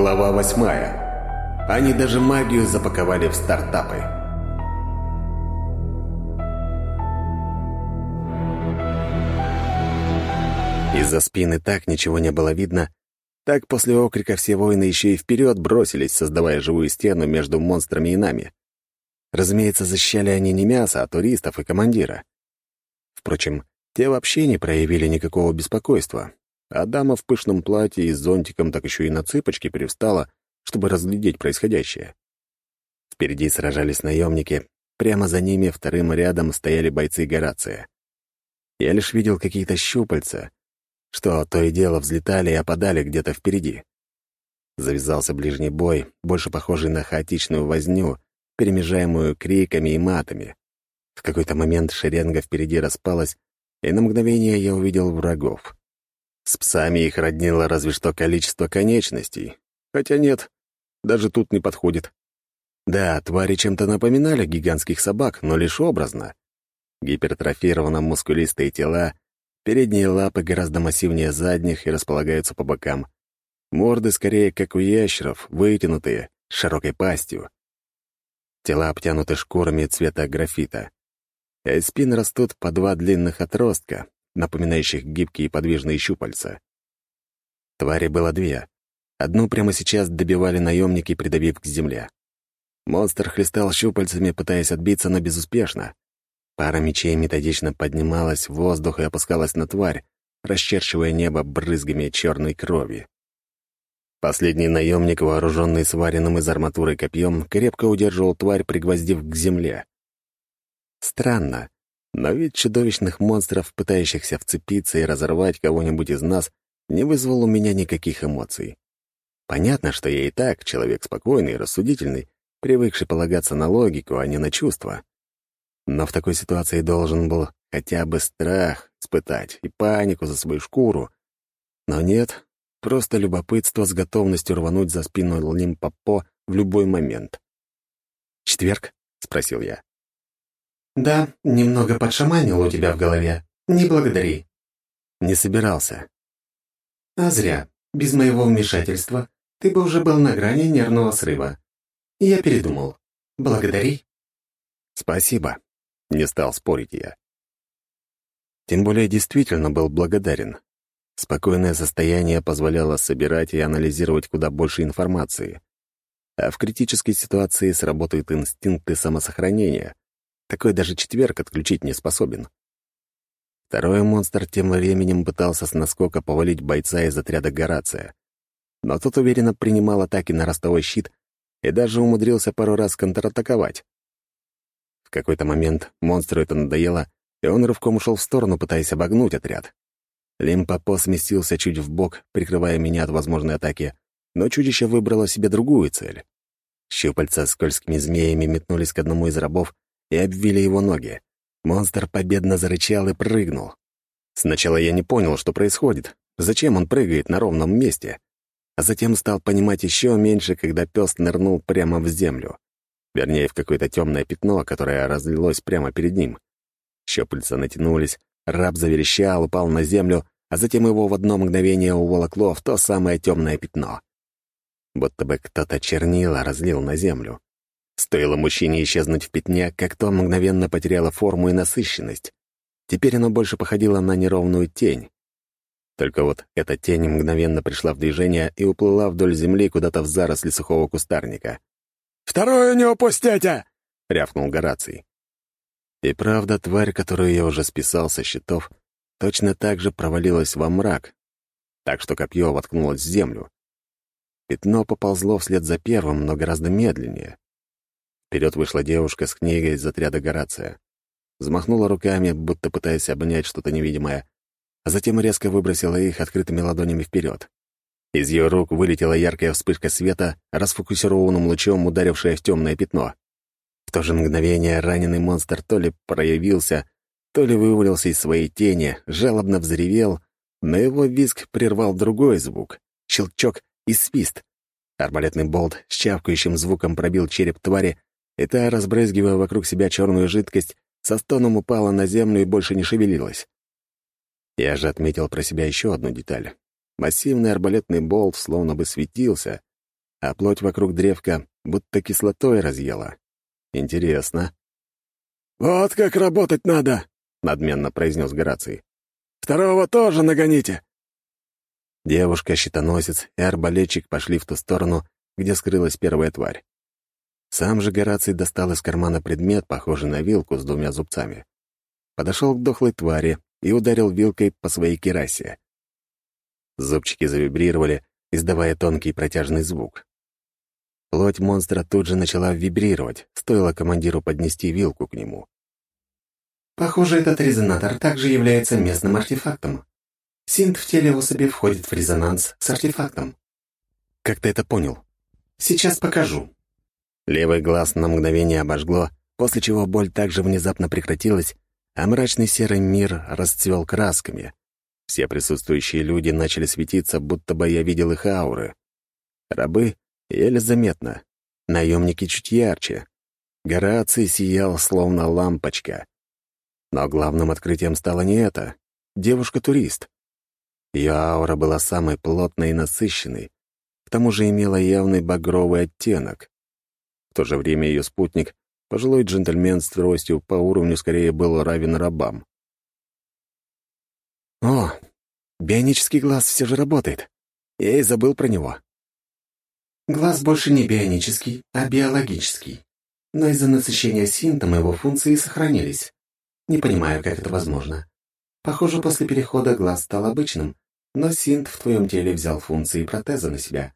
Глава восьмая. Они даже магию запаковали в стартапы. Из-за спины так ничего не было видно, так после окрика все воины еще и вперед бросились, создавая живую стену между монстрами и нами. Разумеется, защищали они не мясо, а туристов и командира. Впрочем, те вообще не проявили никакого беспокойства, а дама в пышном платье и с зонтиком так еще и на цыпочке привстала, чтобы разглядеть происходящее. Впереди сражались наемники, прямо за ними вторым рядом стояли бойцы Горация. Я лишь видел какие-то щупальца, что то и дело взлетали и опадали где-то впереди. Завязался ближний бой, больше похожий на хаотичную возню, перемежаемую криками и матами. В какой-то момент шеренга впереди распалась, и на мгновение я увидел врагов. С псами их роднило разве что количество конечностей. Хотя нет, даже тут не подходит. Да, твари чем-то напоминали гигантских собак, но лишь образно. Гипертрофировано мускулистые тела, передние лапы гораздо массивнее задних и располагаются по бокам. Морды скорее, как у ящеров, вытянутые, с широкой пастью. Тела обтянуты шкурами цвета графита. А из спин растут по два длинных отростка, напоминающих гибкие подвижные щупальца. Твари было две. Одну прямо сейчас добивали наемники, придавив к земле. Монстр хлестал щупальцами, пытаясь отбиться, но безуспешно. Пара мечей методично поднималась в воздух и опускалась на тварь, расчерчивая небо брызгами черной крови. Последний наемник, вооруженный сваренным из арматуры копьем, крепко удерживал тварь, пригвоздив к земле. Странно, но вид чудовищных монстров, пытающихся вцепиться и разорвать кого-нибудь из нас, не вызвал у меня никаких эмоций. Понятно, что я и так человек спокойный рассудительный, привыкший полагаться на логику, а не на чувства. Но в такой ситуации должен был хотя бы страх испытать и панику за свою шкуру. Но нет, просто любопытство с готовностью рвануть за спину Лимпопо в любой момент. «Четверг?» — спросил я. «Да, немного подшаманил у тебя в голове. Не благодари». «Не собирался». «А зря. Без моего вмешательства ты бы уже был на грани нервного срыва. Я передумал. Благодари». «Спасибо», — не стал спорить я. Тем более действительно был благодарен. Спокойное состояние позволяло собирать и анализировать куда больше информации. А в критической ситуации сработают инстинкты самосохранения, такой даже четверг отключить не способен. Второй монстр тем временем пытался с наскока повалить бойца из отряда Горация. Но тот уверенно принимал атаки на ростовой щит и даже умудрился пару раз контратаковать. В какой-то момент монстру это надоело, и он рывком ушел в сторону, пытаясь обогнуть отряд. Лимпопо сместился чуть в бок, прикрывая меня от возможной атаки, но чудище выбрало себе другую цель. Щупальца скользкими змеями метнулись к одному из рабов, и обвили его ноги. Монстр победно зарычал и прыгнул. Сначала я не понял, что происходит, зачем он прыгает на ровном месте, а затем стал понимать еще меньше, когда пес нырнул прямо в землю. Вернее, в какое-то темное пятно, которое разлилось прямо перед ним. Щупальца натянулись, раб заверещал, упал на землю, а затем его в одно мгновение уволокло в то самое темное пятно. Будто бы кто-то чернила разлил на землю. Стоило мужчине исчезнуть в пятне, как то мгновенно потеряло форму и насыщенность. Теперь оно больше походило на неровную тень. Только вот эта тень мгновенно пришла в движение и уплыла вдоль земли куда-то в заросли сухого кустарника. «Вторую не упустите!» — рявкнул Гораций. И правда, тварь, которую я уже списал со счетов, точно так же провалилась во мрак, так что копье воткнулось в землю. Пятно поползло вслед за первым, но гораздо медленнее. Вперед вышла девушка с книгой из отряда Горация. Взмахнула руками, будто пытаясь обнять что-то невидимое, а затем резко выбросила их открытыми ладонями вперед. Из ее рук вылетела яркая вспышка света, расфокусированным лучом ударившая в темное пятно. В то же мгновение раненый монстр то ли проявился, то ли вывалился из своей тени, жалобно взревел, но его визг прервал другой звук — щелчок и свист. Арбалетный болт с чавкающим звуком пробил череп твари, и та, разбрызгивая вокруг себя черную жидкость, со стоном упала на землю и больше не шевелилась. Я же отметил про себя еще одну деталь. Массивный арбалетный болт словно бы светился, а плоть вокруг древка будто кислотой разъела. Интересно. «Вот как работать надо!» — надменно произнес Гораций. «Второго тоже нагоните!» Девушка-щитоносец и арбалетчик пошли в ту сторону, где скрылась первая тварь. Сам же Гораций достал из кармана предмет, похожий на вилку с двумя зубцами. Подошел к дохлой твари и ударил вилкой по своей керасе. Зубчики завибрировали, издавая тонкий протяжный звук. Плоть монстра тут же начала вибрировать, стоило командиру поднести вилку к нему. Похоже, этот резонатор также является местным артефактом. Синт в теле особи входит в резонанс с артефактом. Как ты это понял? Сейчас покажу. Левый глаз на мгновение обожгло, после чего боль также внезапно прекратилась, а мрачный серый мир расцвел красками. Все присутствующие люди начали светиться, будто бы я видел их ауры. Рабы еле заметно, наемники чуть ярче. Гораций сиял, словно лампочка. Но главным открытием стало не это. Девушка-турист. Ее аура была самой плотной и насыщенной, к тому же имела явный багровый оттенок. В то же время ее спутник, пожилой джентльмен с тростью, по уровню скорее был равен рабам. «О, бионический глаз все же работает. Я и забыл про него». Глаз больше не бионический, а биологический. Но из-за насыщения синтом его функции сохранились. Не понимаю, как это возможно. Похоже, после перехода глаз стал обычным, но синт в твоем теле взял функции протеза на себя.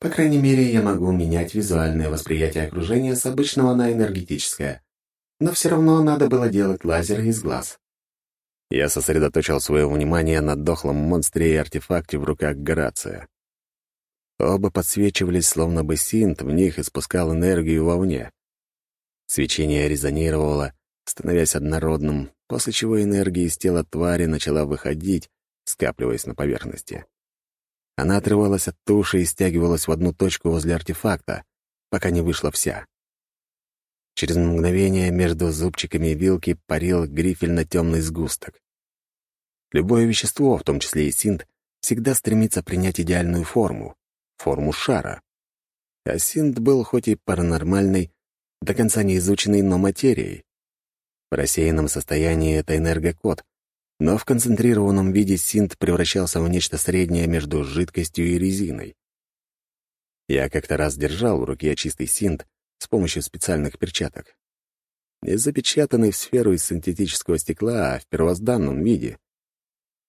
По крайней мере, я могу менять визуальное восприятие окружения с обычного на энергетическое. Но все равно надо было делать лазер из глаз. Я сосредоточил свое внимание на дохлом монстре и артефакте в руках Горация. Оба подсвечивались, словно бы синт в них испускал энергию вовне. Свечение резонировало, становясь однородным, после чего энергия из тела твари начала выходить, скапливаясь на поверхности. Она отрывалась от туши и стягивалась в одну точку возле артефакта, пока не вышла вся. Через мгновение между зубчиками вилки парил грифельно-темный сгусток. Любое вещество, в том числе и синт, всегда стремится принять идеальную форму — форму шара. А синт был хоть и паранормальной, до конца не изученной, но материей. В рассеянном состоянии это энергокод, но в концентрированном виде синт превращался в нечто среднее между жидкостью и резиной. Я как-то раз держал в руке чистый синт с помощью специальных перчаток. Не запечатанный в сферу из синтетического стекла, а в первозданном виде.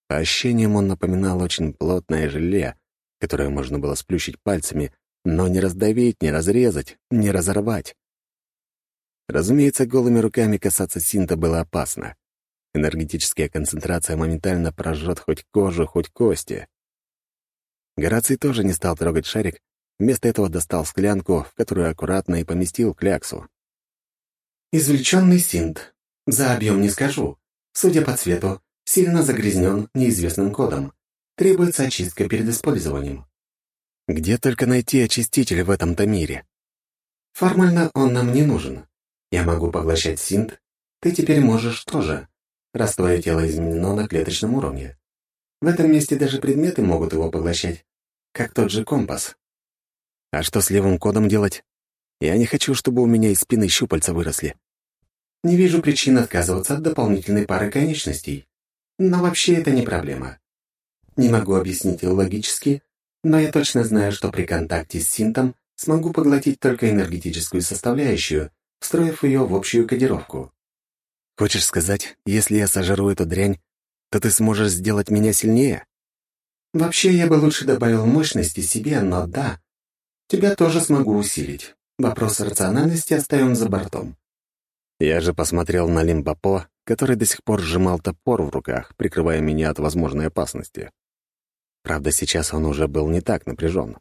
По ощущениям он напоминал очень плотное желе, которое можно было сплющить пальцами, но не раздавить, не разрезать, не разорвать. Разумеется, голыми руками касаться синта было опасно. Энергетическая концентрация моментально прожжет хоть кожу, хоть кости. Гораций тоже не стал трогать шарик, вместо этого достал склянку, в которую аккуратно и поместил кляксу. «Извлеченный синт. За объем не скажу. Судя по цвету, сильно загрязнен неизвестным кодом. Требуется очистка перед использованием». «Где только найти очиститель в этом-то мире?» «Формально он нам не нужен. Я могу поглощать синт. Ты теперь можешь тоже раз твое тело изменено на клеточном уровне. В этом месте даже предметы могут его поглощать, как тот же компас. А что с левым кодом делать? Я не хочу, чтобы у меня из спины щупальца выросли. Не вижу причин отказываться от дополнительной пары конечностей. Но вообще это не проблема. Не могу объяснить логически, но я точно знаю, что при контакте с синтом смогу поглотить только энергетическую составляющую, встроив ее в общую кодировку. Хочешь сказать, если я сожру эту дрянь, то ты сможешь сделать меня сильнее? Вообще, я бы лучше добавил мощности себе, но да. Тебя тоже смогу усилить. Вопрос рациональности оставим за бортом. Я же посмотрел на Лимбапо, который до сих пор сжимал топор в руках, прикрывая меня от возможной опасности. Правда, сейчас он уже был не так напряжен.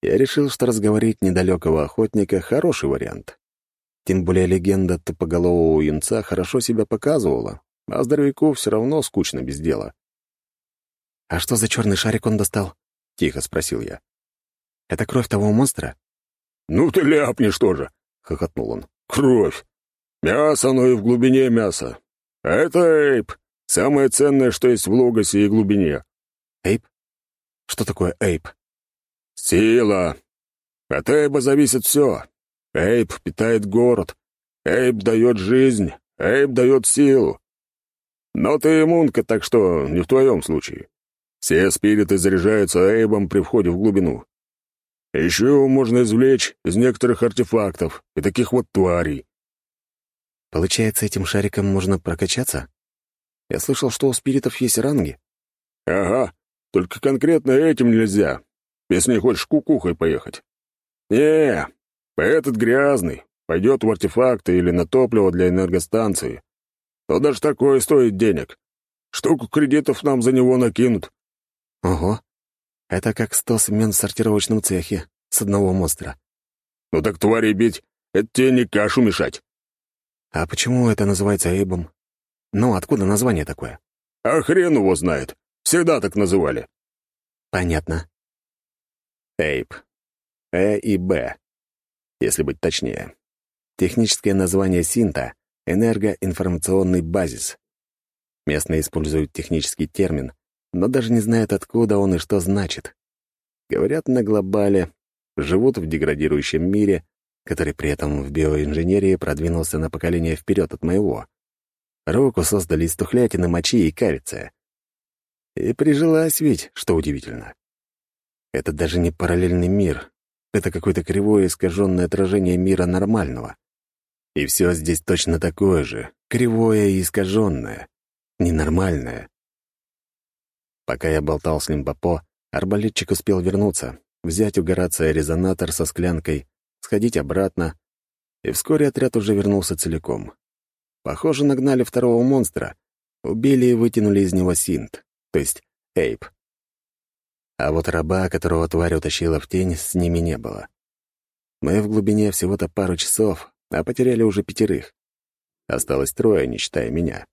Я решил, что разговорить недалекого охотника — хороший вариант. Тем более легенда тупоголового юнца хорошо себя показывала, а здоровяку все равно скучно без дела. «А что за черный шарик он достал?» — тихо спросил я. «Это кровь того монстра?» «Ну ты ляпнешь тоже!» — хохотнул он. «Кровь! Мясо, оно и в глубине мяса. А это эйп, самое ценное, что есть в логосе и глубине». «Эйп? Что такое эйп?» Сила. От Эйба зависит все. Эйб питает город. Эйб дает жизнь. Эйб дает силу. Но ты иммунка, так что не в твоем случае. Все спириты заряжаются Эйбом при входе в глубину. Еще можно извлечь из некоторых артефактов и таких вот тварей. Получается, этим шариком можно прокачаться? Я слышал, что у спиритов есть ранги. Ага, только конкретно этим нельзя, если не хочешь кукухой поехать. Не, этот грязный, пойдет в артефакты или на топливо для энергостанции. То даже такое стоит денег. Штуку кредитов нам за него накинут. Ого, это как сто смен в сортировочном цехе с одного монстра. Ну так твари бить, это тебе не кашу мешать. А почему это называется Эйбом? Ну, откуда название такое? А хрен его знает. Всегда так называли. Понятно. Эйб. Э и Б, если быть точнее. Техническое название синта — энергоинформационный базис. Местные используют технический термин, но даже не знают, откуда он и что значит. Говорят, на глобале живут в деградирующем мире, который при этом в биоинженерии продвинулся на поколение вперед от моего. Руку создали из тухлятины, мочи и кальция. И прижилась ведь, что удивительно. Это даже не параллельный мир. Это какое-то кривое искаженное отражение мира нормального. И все здесь точно такое же, кривое и искаженное, ненормальное. Пока я болтал с Лимбапо, арбалетчик успел вернуться, взять у Горация резонатор со склянкой, сходить обратно, и вскоре отряд уже вернулся целиком. Похоже, нагнали второго монстра, убили и вытянули из него синт, то есть Эйп. А вот раба, которого тварь утащила в тень, с ними не было. Мы в глубине всего-то пару часов, а потеряли уже пятерых. Осталось трое, не считая меня.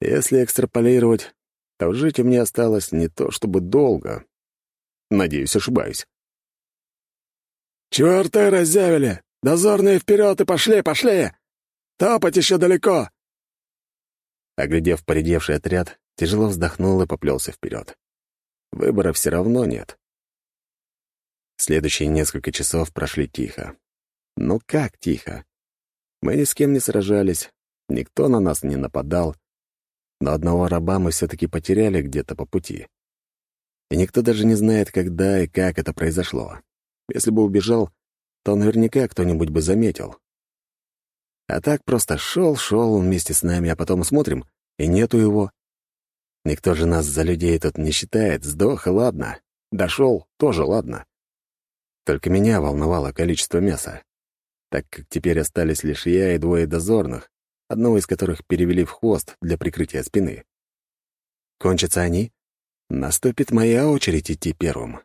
Если экстраполировать, то жить мне осталось не то чтобы долго. Надеюсь, ошибаюсь. «Чего рты разъявили? Дозорные вперед и пошли, пошли! Топать еще далеко!» Оглядев поредевший отряд, тяжело вздохнул и поплелся вперед. Выбора все равно нет. Следующие несколько часов прошли тихо. Ну как тихо? Мы ни с кем не сражались, никто на нас не нападал, но одного раба мы все-таки потеряли где-то по пути. И никто даже не знает, когда и как это произошло. Если бы убежал, то наверняка кто-нибудь бы заметил. А так просто шел, шел вместе с нами, а потом смотрим, и нету его. Никто же нас за людей тут не считает. Сдох, и ладно. Дошел, тоже ладно. Только меня волновало количество мяса, так как теперь остались лишь я и двое дозорных, одного из которых перевели в хвост для прикрытия спины. Кончатся они, наступит моя очередь идти первым.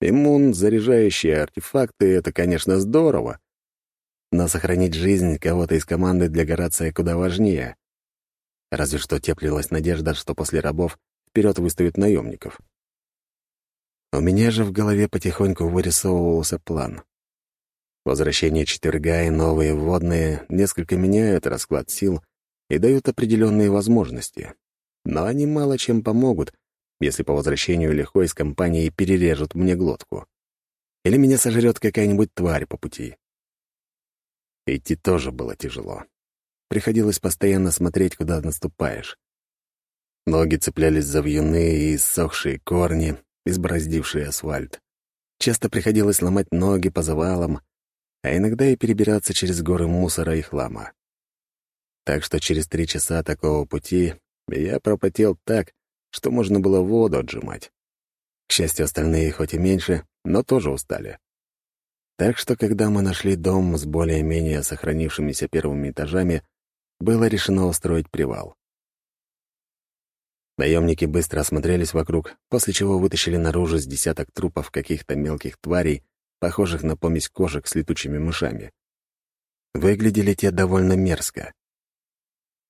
Иммун, заряжающие артефакты — это, конечно, здорово, но сохранить жизнь кого-то из команды для Горация куда важнее. Разве что теплилась надежда, что после рабов вперед выставят наемников. У меня же в голове потихоньку вырисовывался план. Возвращение четверга и новые вводные несколько меняют расклад сил и дают определенные возможности. Но они мало чем помогут, если по возвращению легко из компании перережут мне глотку. Или меня сожрет какая-нибудь тварь по пути. Идти тоже было тяжело. Приходилось постоянно смотреть, куда наступаешь. Ноги цеплялись за вьюны и иссохшие корни, избороздившие асфальт. Часто приходилось ломать ноги по завалам, а иногда и перебираться через горы мусора и хлама. Так что через три часа такого пути я пропотел так, что можно было воду отжимать. К счастью, остальные хоть и меньше, но тоже устали. Так что, когда мы нашли дом с более-менее сохранившимися первыми этажами, было решено устроить привал. Наемники быстро осмотрелись вокруг, после чего вытащили наружу с десяток трупов каких-то мелких тварей, похожих на помесь кошек с летучими мышами. Выглядели те довольно мерзко.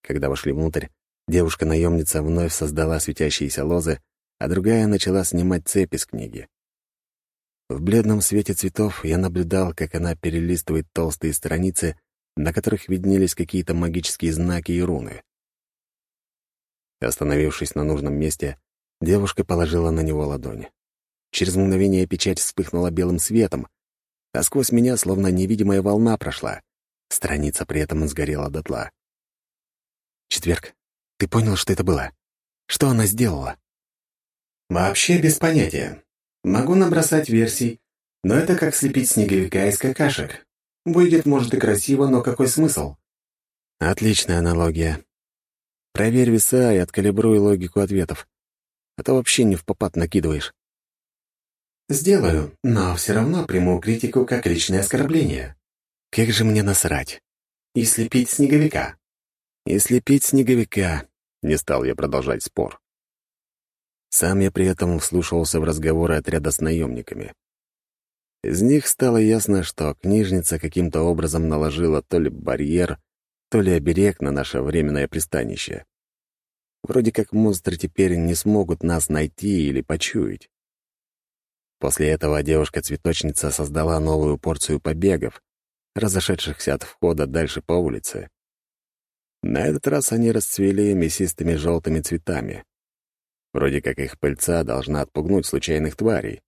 Когда вошли внутрь, девушка-наемница вновь создала светящиеся лозы, а другая начала снимать цепи с книги. В бледном свете цветов я наблюдал, как она перелистывает толстые страницы, на которых виднелись какие-то магические знаки и руны. Остановившись на нужном месте, девушка положила на него ладонь. Через мгновение печать вспыхнула белым светом, а сквозь меня словно невидимая волна прошла. Страница при этом сгорела дотла. «Четверг, ты понял, что это было? Что она сделала?» «Вообще без понятия. Могу набросать версий, но это как слепить снеговика из какашек. Выйдет, может, и красиво, но какой смысл?» «Отличная аналогия. Проверь веса и откалибруй логику ответов. А то вообще не в попад накидываешь». «Сделаю, но все равно приму критику как личное оскорбление». «Как же мне насрать?» «И слепить снеговика». «И слепить снеговика», — не стал я продолжать спор. Сам я при этом вслушивался в разговоры отряда с наемниками. Из них стало ясно, что книжница каким-то образом наложила то ли барьер, то ли оберег на наше временное пристанище. Вроде как монстры теперь не смогут нас найти или почуять. После этого девушка-цветочница создала новую порцию побегов, разошедшихся от входа дальше по улице. На этот раз они расцвели мясистыми желтыми цветами. Вроде как их пыльца должна отпугнуть случайных тварей.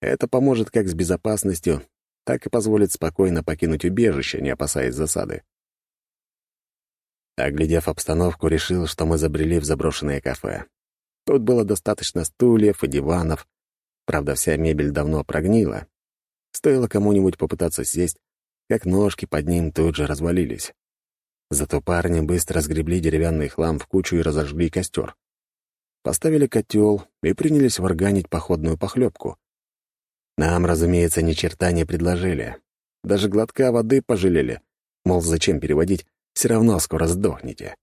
Это поможет как с безопасностью, так и позволит спокойно покинуть убежище, не опасаясь засады. Оглядев обстановку, решил, что мы забрели в заброшенное кафе. Тут было достаточно стульев и диванов. Правда, вся мебель давно прогнила. Стоило кому-нибудь попытаться сесть, как ножки под ним тут же развалились. Зато парни быстро сгребли деревянный хлам в кучу и разожгли костер. Поставили котел и принялись варганить походную похлебку. Нам, разумеется, ни черта не предложили. Даже глотка воды пожалели. Мол, зачем переводить, все равно скоро сдохнете.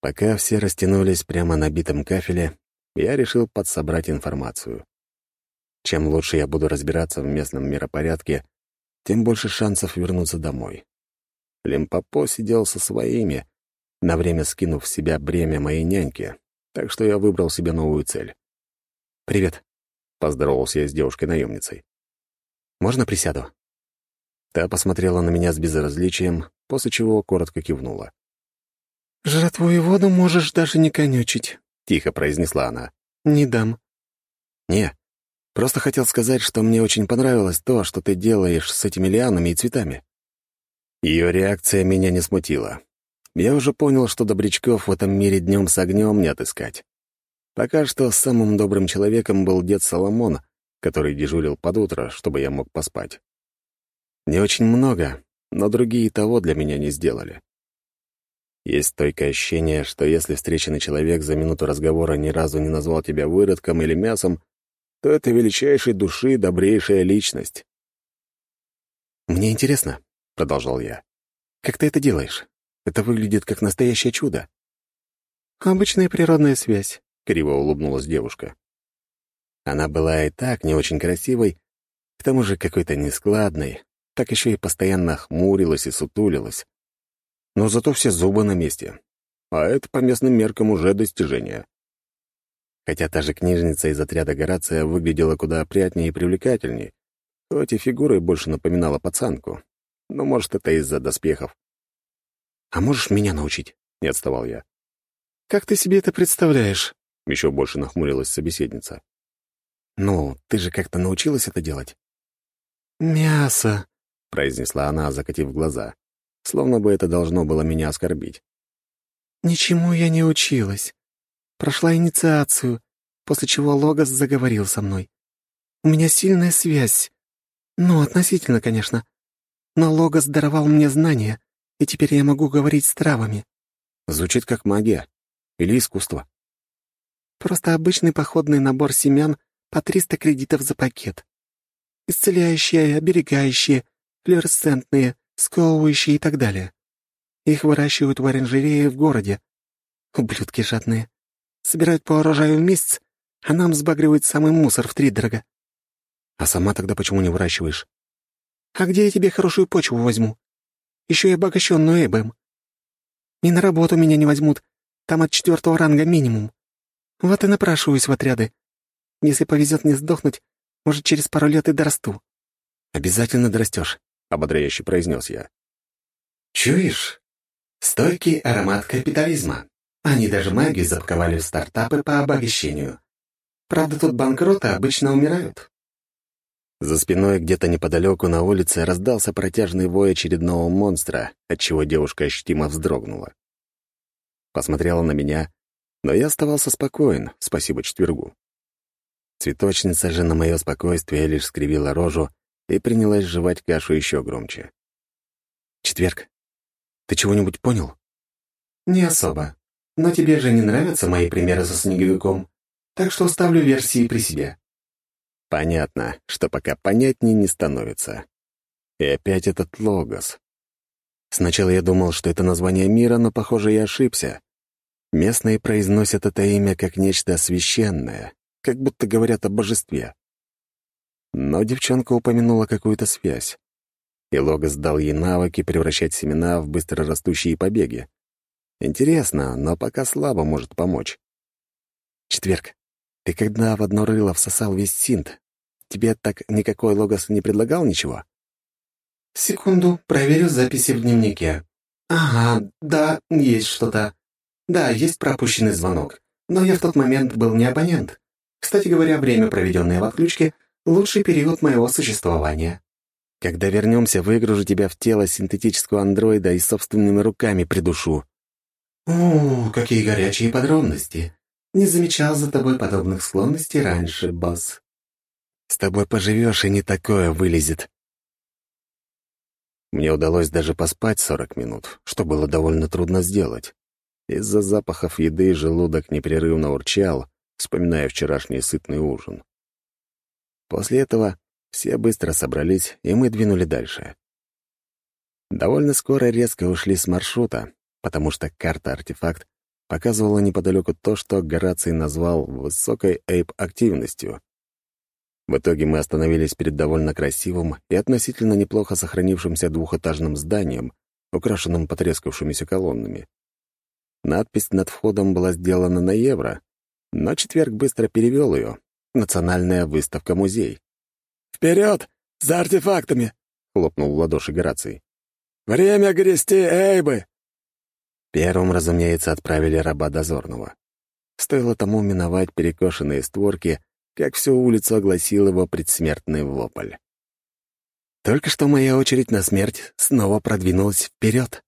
Пока все растянулись прямо на битом кафеле, я решил подсобрать информацию. Чем лучше я буду разбираться в местном миропорядке, тем больше шансов вернуться домой. Лимпопо сидел со своими, на время скинув с себя бремя моей няньки, так что я выбрал себе новую цель. «Привет», — поздоровался я с девушкой-наемницей. «Можно присяду?» Та посмотрела на меня с безразличием, после чего коротко кивнула. «Жратву и воду можешь даже не конючить», — тихо произнесла она. «Не дам». «Не, просто хотел сказать, что мне очень понравилось то, что ты делаешь с этими лианами и цветами». Ее реакция меня не смутила. Я уже понял, что добрячков в этом мире днем с огнем не отыскать. Пока что самым добрым человеком был дед Соломон, который дежурил под утро, чтобы я мог поспать. Не очень много, но другие того для меня не сделали. Есть стойкое ощущение, что если встреченный человек за минуту разговора ни разу не назвал тебя выродком или мясом, то это величайшей души добрейшая личность. «Мне интересно», — продолжал я, — «как ты это делаешь? Это выглядит как настоящее чудо». «Обычная природная связь», — криво улыбнулась девушка. Она была и так не очень красивой, к тому же какой-то нескладной, так еще и постоянно хмурилась и сутулилась. Но зато все зубы на месте. А это по местным меркам уже достижение. Хотя та же книжница из отряда Горация выглядела куда опрятнее и привлекательнее, хоть и фигурой больше напоминала пацанку. Но, может, это из-за доспехов. «А можешь меня научить?» — не отставал я. «Как ты себе это представляешь?» — еще больше нахмурилась собеседница. «Ну, ты же как-то научилась это делать?» «Мясо», — произнесла она, закатив глаза, словно бы это должно было меня оскорбить. «Ничему я не училась. Прошла инициацию, после чего Логос заговорил со мной. У меня сильная связь. Ну, относительно, конечно. Но Логос даровал мне знания, и теперь я могу говорить с травами». Звучит как магия. Или искусство. Просто обычный походный набор семян по 300 кредитов за пакет. Исцеляющие, оберегающие, флюоресцентные, сковывающие и так далее. Их выращивают в оранжерее в городе. Ублюдки жадные. Собирают по урожаю в месяц, а нам сбагривают самый мусор в три дорого. А сама тогда почему не выращиваешь? А где я тебе хорошую почву возьму? Еще и обогащенную эбэм. И на работу меня не возьмут. Там от четвертого ранга минимум. Вот и напрашиваюсь в отряды. Если повезет не сдохнуть, может, через пару лет и дорасту». «Обязательно дорастешь», — ободряюще произнес я. «Чуешь? Стойкий аромат капитализма. Они даже магию запаковали в стартапы по обогащению. Правда, тут банкроты обычно умирают». За спиной где-то неподалеку на улице раздался протяжный вой очередного монстра, отчего девушка ощутимо вздрогнула. Посмотрела на меня, но я оставался спокоен, спасибо четвергу. Цветочница же на мое спокойствие лишь скривила рожу и принялась жевать кашу еще громче. «Четверг, ты чего-нибудь понял?» «Не особо. Но тебе же не нравятся мои примеры со снеговиком, так что ставлю версии при себе». Понятно, что пока понятнее не становится. И опять этот логос. Сначала я думал, что это название мира, но, похоже, я ошибся. Местные произносят это имя как нечто священное, как будто говорят о божестве. Но девчонка упомянула какую-то связь. И Логос дал ей навыки превращать семена в быстрорастущие побеги. Интересно, но пока слабо может помочь. Четверг. Ты когда в одно рыло всосал весь синт, тебе так никакой Логос не предлагал ничего? Секунду, проверю записи в дневнике. Ага, да, есть что-то. Да, есть пропущенный звонок. Но я в тот момент был не абонент. Кстати говоря, время, проведенное в отключке, лучший период моего существования. Когда вернемся, выгружу тебя в тело синтетического андроида и собственными руками придушу. О, какие горячие подробности. Не замечал за тобой подобных склонностей раньше, босс. С тобой поживешь, и не такое вылезет. Мне удалось даже поспать сорок минут, что было довольно трудно сделать. Из-за запахов еды желудок непрерывно урчал, вспоминая вчерашний сытный ужин. После этого все быстро собрались, и мы двинули дальше. Довольно скоро резко ушли с маршрута, потому что карта-артефакт показывала неподалеку то, что Гораций назвал высокой эйп-активностью. В итоге мы остановились перед довольно красивым и относительно неплохо сохранившимся двухэтажным зданием, украшенным потрескавшимися колоннами. Надпись над входом была сделана на евро, но четверг быстро перевел ее. Национальная выставка-музей. «Вперед! За артефактами!» — хлопнул в ладоши Гораций. «Время грести эйбы!» Первым, разумеется, отправили раба дозорного. Стоило тому миновать перекошенные створки, как всю улицу огласил его предсмертный вопль. Только что моя очередь на смерть снова продвинулась вперед.